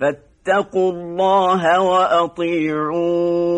فاتقوا الله وأطيعون.